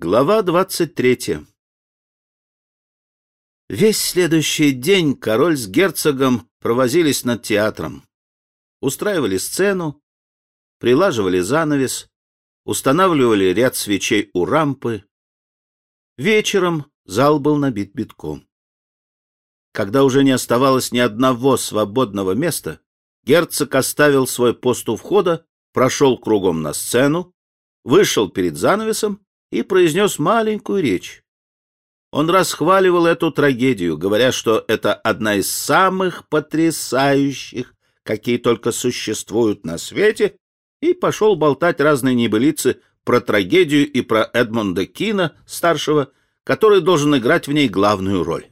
Глава двадцать третья Весь следующий день король с герцогом провозились над театром. Устраивали сцену, прилаживали занавес, устанавливали ряд свечей у рампы. Вечером зал был набит битком. Когда уже не оставалось ни одного свободного места, герцог оставил свой пост у входа, прошел кругом на сцену, вышел перед занавесом и произнес маленькую речь. Он расхваливал эту трагедию, говоря, что это одна из самых потрясающих, какие только существуют на свете, и пошел болтать разные небылицы про трагедию и про Эдмонда Кина, старшего, который должен играть в ней главную роль.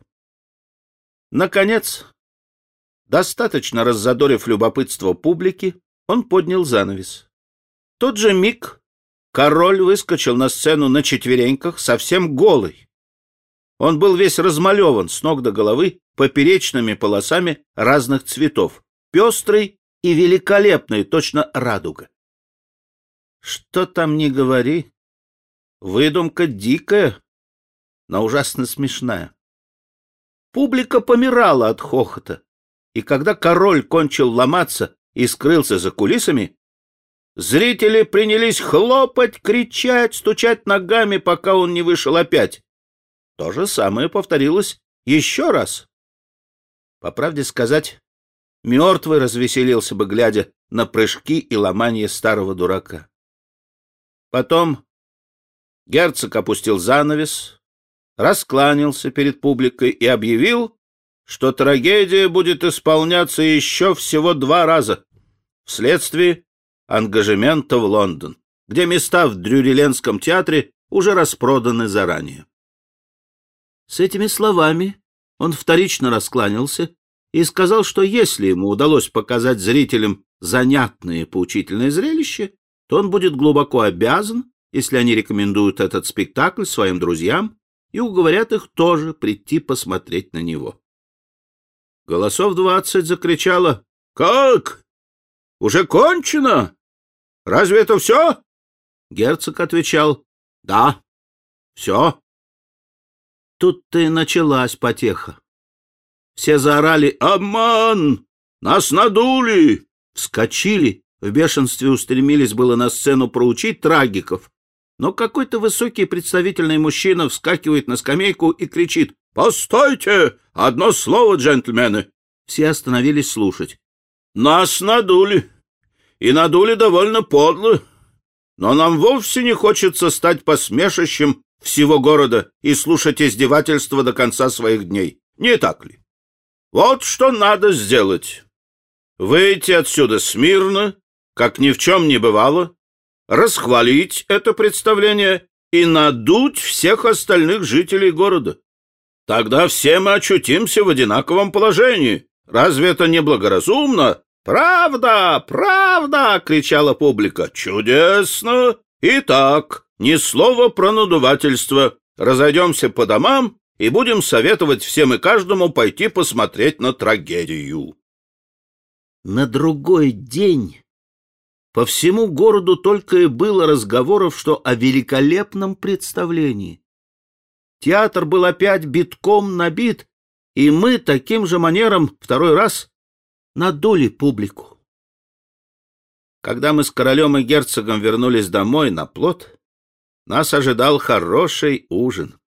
Наконец, достаточно раззадорив любопытство публики, он поднял занавес. В тот же миг Король выскочил на сцену на четвереньках, совсем голый. Он был весь размалеван с ног до головы поперечными полосами разных цветов, пестрый и великолепный, точно радуга. Что там не говори, выдумка дикая, но ужасно смешная. Публика помирала от хохота, и когда король кончил ломаться и скрылся за кулисами, Зрители принялись хлопать, кричать, стучать ногами, пока он не вышел опять. То же самое повторилось еще раз. По правде сказать, мертвый развеселился бы, глядя на прыжки и ломание старого дурака. Потом герцог опустил занавес, раскланялся перед публикой и объявил, что трагедия будет исполняться еще всего два раза, вследствие ангажемента в Лондон, где места в Дрюриленском театре уже распроданы заранее. С этими словами он вторично раскланялся и сказал, что если ему удалось показать зрителям занятное и поучительное зрелище, то он будет глубоко обязан, если они рекомендуют этот спектакль своим друзьям и уговорят их тоже прийти посмотреть на него. Голосов двадцать закричало «Как? Уже кончено? Разве это все? Герцог отвечал, да, все. Тут-то и началась потеха. Все заорали «Обман! Нас надули!» Вскочили, в бешенстве устремились было на сцену проучить трагиков. Но какой-то высокий представительный мужчина вскакивает на скамейку и кричит «Постойте! Одно слово, джентльмены!» Все остановились слушать. «Нас надули! И надули довольно подло. Но нам вовсе не хочется стать посмешищем всего города и слушать издевательства до конца своих дней. Не так ли? Вот что надо сделать. Выйти отсюда смирно, как ни в чем не бывало, расхвалить это представление и надуть всех остальных жителей города. Тогда все мы очутимся в одинаковом положении. Разве это не благоразумно «Правда! Правда!» — кричала публика. «Чудесно! Итак, ни слова про надувательство. Разойдемся по домам и будем советовать всем и каждому пойти посмотреть на трагедию». На другой день по всему городу только и было разговоров, что о великолепном представлении. Театр был опять битком набит, и мы таким же манером второй раз надули публику. Когда мы с королем и герцогом вернулись домой на плот, нас ожидал хороший ужин.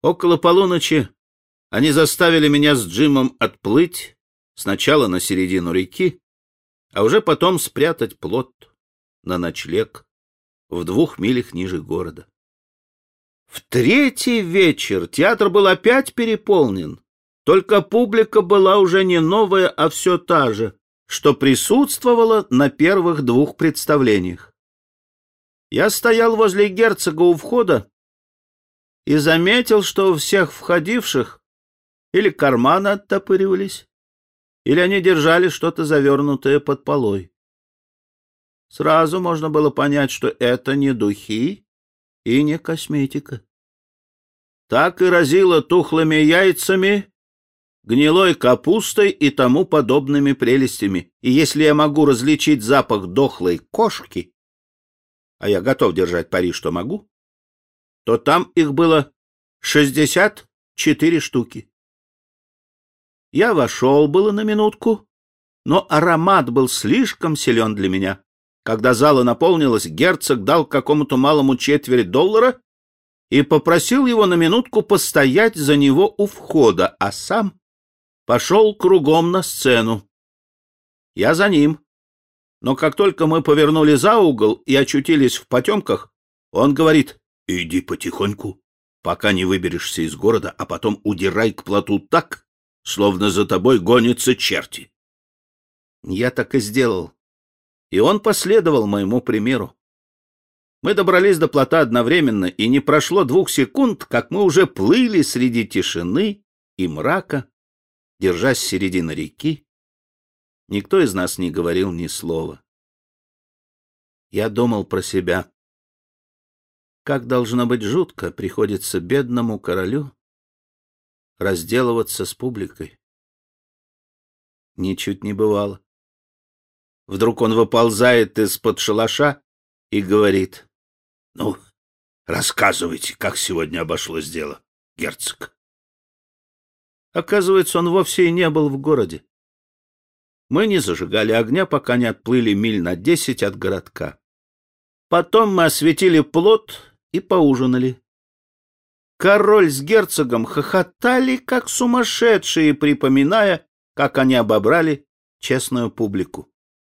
Около полуночи они заставили меня с Джимом отплыть сначала на середину реки, а уже потом спрятать плот на ночлег в двух милях ниже города. В третий вечер театр был опять переполнен. Только публика была уже не новая, а все та же, что присутствовала на первых двух представлениях. Я стоял возле герцога у входа и заметил, что у всех входивших или карманы оттопыривались, или они держали что-то завернутое под полой. Сразу можно было понять, что это не духи и не косметика. Так и разило тухлыми яйцами гнилой капустой и тому подобными прелестями. И если я могу различить запах дохлой кошки, а я готов держать пари, что могу, то там их было шестьдесят четыре штуки. Я вошел было на минутку, но аромат был слишком силен для меня. Когда зала наполнилась, герцог дал какому-то малому четверть доллара и попросил его на минутку постоять за него у входа, а сам пошел кругом на сцену. Я за ним. Но как только мы повернули за угол и очутились в потемках, он говорит, «Иди потихоньку, пока не выберешься из города, а потом удирай к плоту так, словно за тобой гонятся черти». Я так и сделал и он последовал моему примеру. Мы добрались до плота одновременно, и не прошло двух секунд, как мы уже плыли среди тишины и мрака, держась середины реки. Никто из нас не говорил ни слова. Я думал про себя. Как должно быть жутко приходится бедному королю разделываться с публикой. Ничуть не бывало. Вдруг он выползает из-под шалаша и говорит. — Ну, рассказывайте, как сегодня обошлось дело, герцог. Оказывается, он вовсе и не был в городе. Мы не зажигали огня, пока не отплыли миль на десять от городка. Потом мы осветили плот и поужинали. Король с герцогом хохотали, как сумасшедшие, припоминая, как они обобрали честную публику.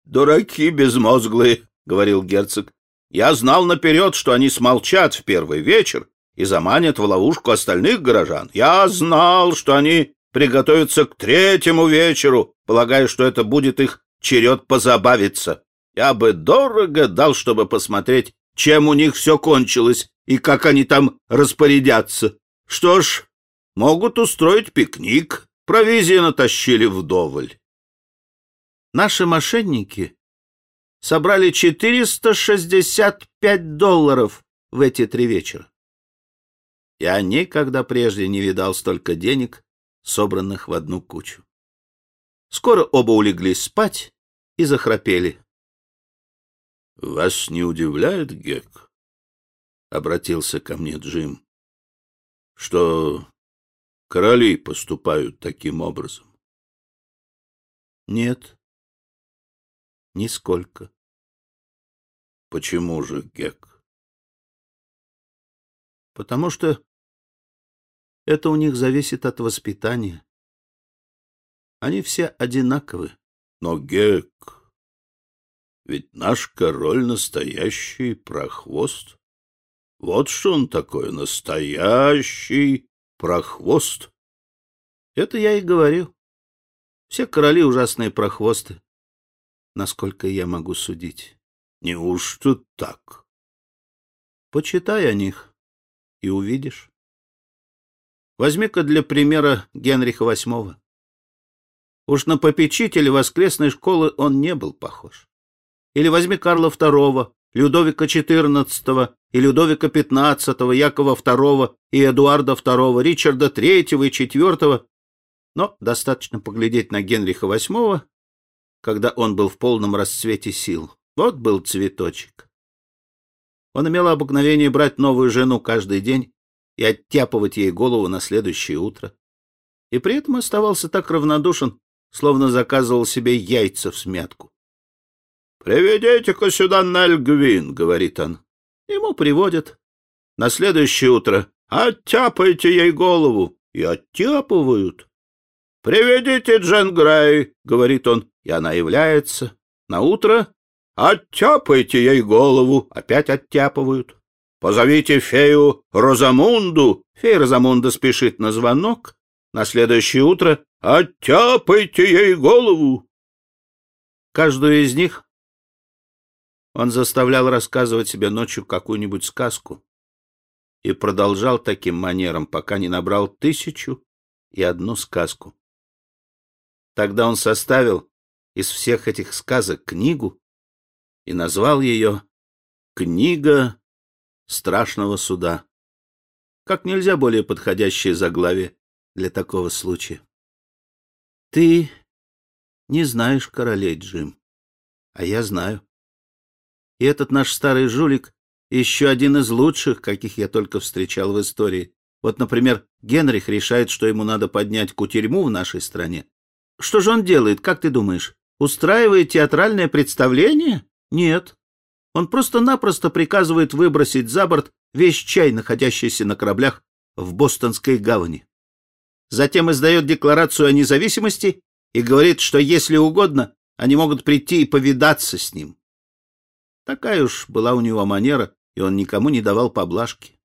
«Дураки безмозглые», — говорил герцог. «Я знал наперед, что они смолчат в первый вечер и заманят в ловушку остальных горожан. Я знал, что они приготовятся к третьему вечеру, полагая, что это будет их черед позабавиться. Я бы дорого дал, чтобы посмотреть, чем у них все кончилось и как они там распорядятся. Что ж, могут устроить пикник, провизии натащили вдоволь. Наши мошенники собрали 465 долларов в эти три вечера. Я никогда прежде не видал столько денег, собранных в одну кучу. Скоро оба улеглись спать и захрапели. — Вас не удивляет, Гек? — обратился ко мне Джим. — Что короли поступают таким образом? — Нет, Нисколько. Почему же, Гек? Потому что это у них зависит от воспитания. Они все одинаковы. Но, Гек, ведь наш король настоящий прохвост. Вот что он такой, настоящий прохвост. Это я и говорю. Все короли ужасные прохвосты насколько я могу судить. Неужто так? Почитай о них и увидишь. Возьми-ка для примера Генриха VIII. Уж на попечителя воскресной школы он не был похож. Или возьми Карла II, Людовика XIV и Людовика XV, Якова II и Эдуарда II, Ричарда III и IV. Но достаточно поглядеть на Генриха VIII, когда он был в полном расцвете сил. Вот был цветочек. Он имел обыкновение брать новую жену каждый день и оттяпывать ей голову на следующее утро. И при этом оставался так равнодушен, словно заказывал себе яйца в смятку. — Приведите-ка сюда Нельгвин, — говорит он. Ему приводят. На следующее утро оттяпайте ей голову. И оттяпывают. — Приведите Джен Грей, — говорит он, и она является. На утро оттяпайте ей голову, опять оттяпывают. Позовите фею Розамунду. Фея Розамунда спешит на звонок. На следующее утро оттяпайте ей голову. Каждую из них он заставлял рассказывать себе ночью какую-нибудь сказку и продолжал таким манером, пока не набрал тысячу и одну сказку. Тогда он составил из всех этих сказок книгу и назвал ее «Книга страшного суда». Как нельзя более подходящее заглавие для такого случая. Ты не знаешь королей, Джим, а я знаю. И этот наш старый жулик еще один из лучших, каких я только встречал в истории. Вот, например, Генрих решает, что ему надо поднять кутерьму в нашей стране. Что же он делает, как ты думаешь? Устраивает театральное представление? Нет. Он просто-напросто приказывает выбросить за борт весь чай, находящийся на кораблях в Бостонской гавани. Затем издает декларацию о независимости и говорит, что если угодно, они могут прийти и повидаться с ним. Такая уж была у него манера, и он никому не давал поблажки.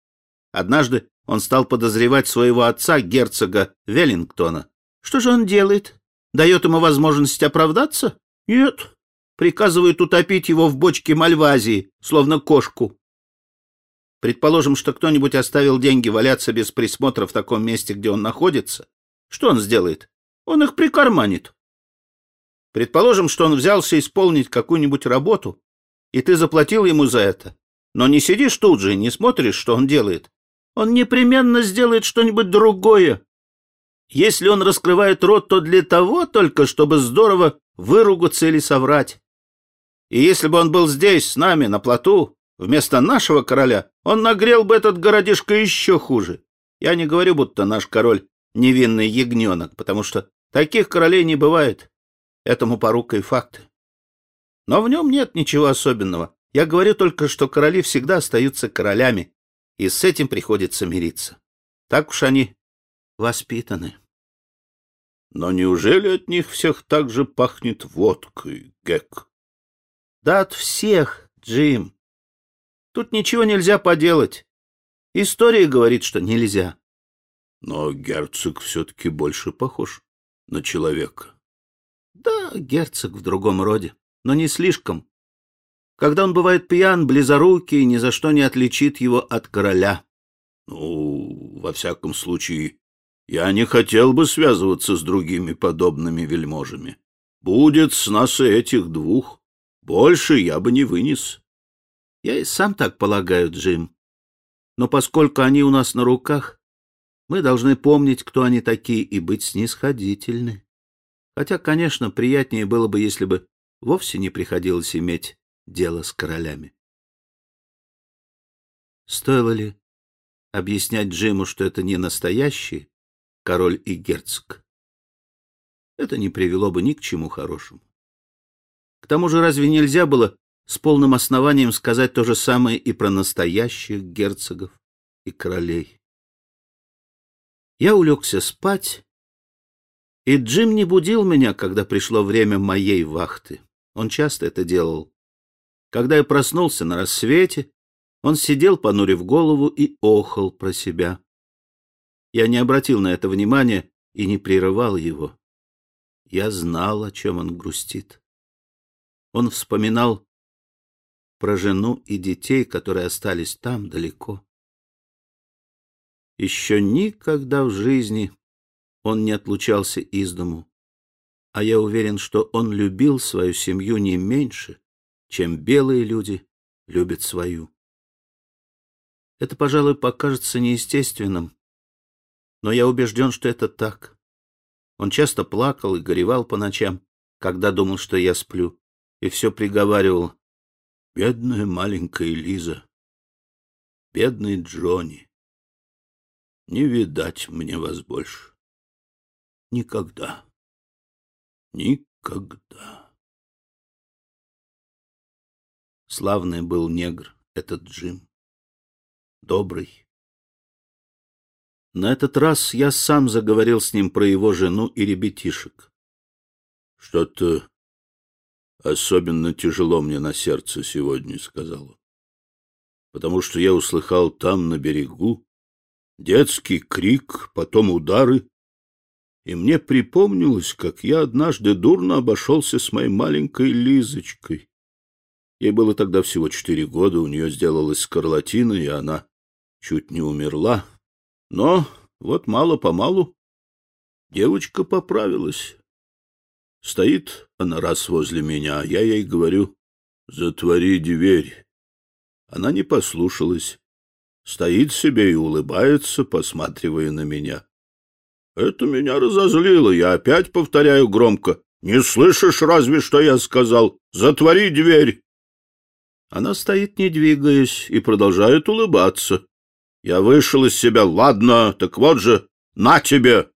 Однажды он стал подозревать своего отца, герцога Веллингтона. Что же он делает? Дает ему возможность оправдаться? Нет. Приказывает утопить его в бочке мальвазии, словно кошку. Предположим, что кто-нибудь оставил деньги валяться без присмотра в таком месте, где он находится. Что он сделает? Он их прикарманит. Предположим, что он взялся исполнить какую-нибудь работу, и ты заплатил ему за это. Но не сидишь тут же и не смотришь, что он делает. Он непременно сделает что-нибудь другое. Если он раскрывает рот, то для того только, чтобы здорово выругаться или соврать. И если бы он был здесь, с нами, на плоту, вместо нашего короля, он нагрел бы этот городишко еще хуже. Я не говорю, будто наш король невинный ягненок, потому что таких королей не бывает. Этому порука и факты. Но в нем нет ничего особенного. Я говорю только, что короли всегда остаются королями, и с этим приходится мириться. Так уж они воспитаны. Но неужели от них всех так же пахнет водкой, Гек? Да от всех, Джим. Тут ничего нельзя поделать. История говорит, что нельзя. Но герцог все-таки больше похож на человека. Да, герцог в другом роде, но не слишком. Когда он бывает пьян, близорукий, ни за что не отличит его от короля. Ну, во всяком случае, я не хотел бы связываться с другими подобными вельможами. Будет с нас и этих двух. Больше я бы не вынес. Я и сам так полагаю, Джим. Но поскольку они у нас на руках, мы должны помнить, кто они такие, и быть снисходительны. Хотя, конечно, приятнее было бы, если бы вовсе не приходилось иметь дело с королями. Стоило ли объяснять Джиму, что это не настоящий король и герцог? Это не привело бы ни к чему хорошему. Тому же разве нельзя было с полным основанием сказать то же самое и про настоящих герцогов и королей? Я улегся спать, и Джим не будил меня, когда пришло время моей вахты. Он часто это делал. Когда я проснулся на рассвете, он сидел, понурив голову, и охал про себя. Я не обратил на это внимания и не прерывал его. Я знал, о чем он грустит. Он вспоминал про жену и детей, которые остались там далеко. Еще никогда в жизни он не отлучался из дому, а я уверен, что он любил свою семью не меньше, чем белые люди любят свою. Это, пожалуй, покажется неестественным, но я убежден, что это так. Он часто плакал и горевал по ночам, когда думал, что я сплю, и все приговаривал. Бедная маленькая Лиза, бедный Джонни, не видать мне вас больше. Никогда. Никогда. Славный был негр этот Джим. Добрый. На этот раз я сам заговорил с ним про его жену и ребятишек. Что-то особенно тяжело мне на сердце сегодня, сказал он. Потому что я услыхал там, на берегу, детский крик, потом удары, и мне припомнилось, как я однажды дурно обошелся с моей маленькой Лизочкой. Ей было тогда всего четыре года, у нее сделалась скарлатина, и она чуть не умерла. Но вот мало-помалу девочка поправилась. Стоит она раз возле меня, а я ей говорю, затвори дверь. Она не послушалась. Стоит себе и улыбается, посматривая на меня. Это меня разозлило. Я опять повторяю громко. Не слышишь разве, что я сказал? Затвори дверь. Она стоит, не двигаясь, и продолжает улыбаться. Я вышел из себя. Ладно, так вот же, на тебе!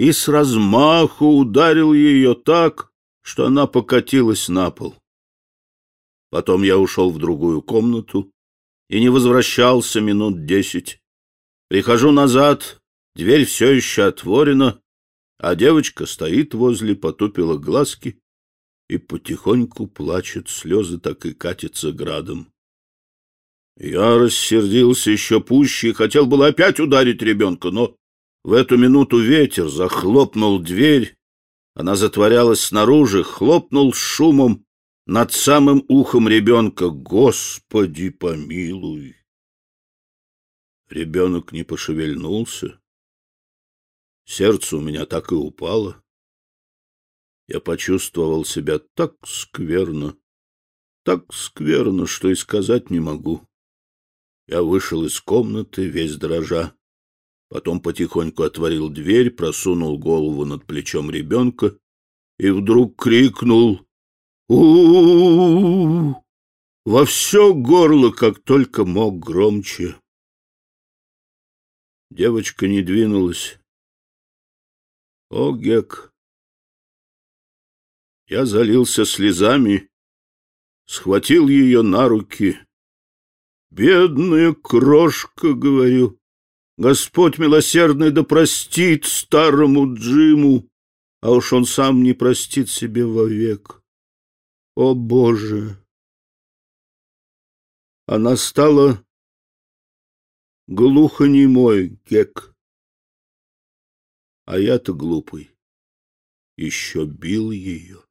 И с размаху ударил ее так, что она покатилась на пол. Потом я ушел в другую комнату и не возвращался минут десять. Прихожу назад, дверь все еще отворена, а девочка стоит возле, потупила глазки и потихоньку плачет, слезы так и катятся градом. Я рассердился еще пуще и хотел было опять ударить ребенка, но в эту минуту ветер захлопнул дверь, она затворялась снаружи, хлопнул шумом над самым ухом ребенка. Господи, помилуй! Ребенок не пошевельнулся. Сердце у меня так и упало. Я почувствовал себя так скверно, так скверно, что и сказать не могу. Я вышел из комнаты, весь дрожа. Потом потихоньку отворил дверь, просунул голову над плечом ребенка и вдруг крикнул у, -у, -у, -у во все горло, как только мог громче. Девочка не двинулась. О, Гек! Я залился слезами, схватил ее на руки. «Бедная крошка», — говорю, — «Господь милосердный да простит старому Джиму, а уж он сам не простит себе вовек. О, Боже!» Она стала глухонемой, Гек. А я-то глупый, еще бил ее.